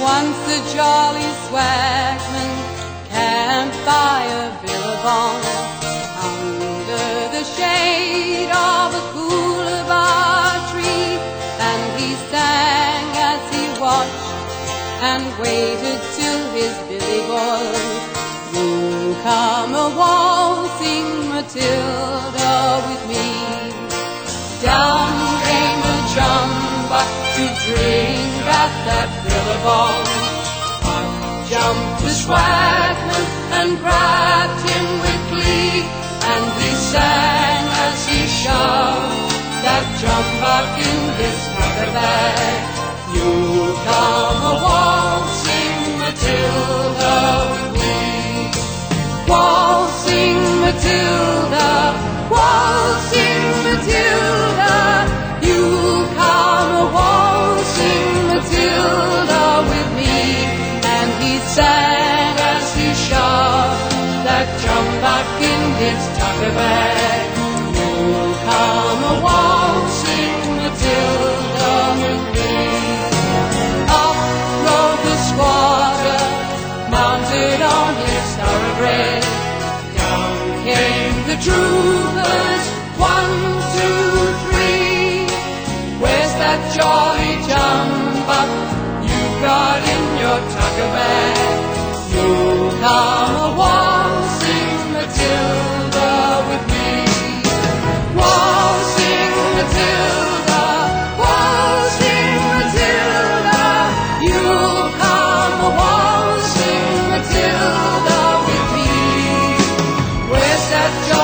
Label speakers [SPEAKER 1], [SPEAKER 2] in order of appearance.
[SPEAKER 1] Once a jolly swagman camped by a billabong and waited till his billy boy. You come a waltzing Matilda with me. Down came the jumbuck to drink at that billabong. Up jumped the swagman and grabbed him with glee, and he sang as he shoved that jumbuck in his jumbuck in his tucker bag. that jolly jumbuck you've got in your tucker bag. You come a waltzing Matilda with me. Waltzing Matilda, waltzing Matilda. You come a waltzing Matilda with me. Where's that jolly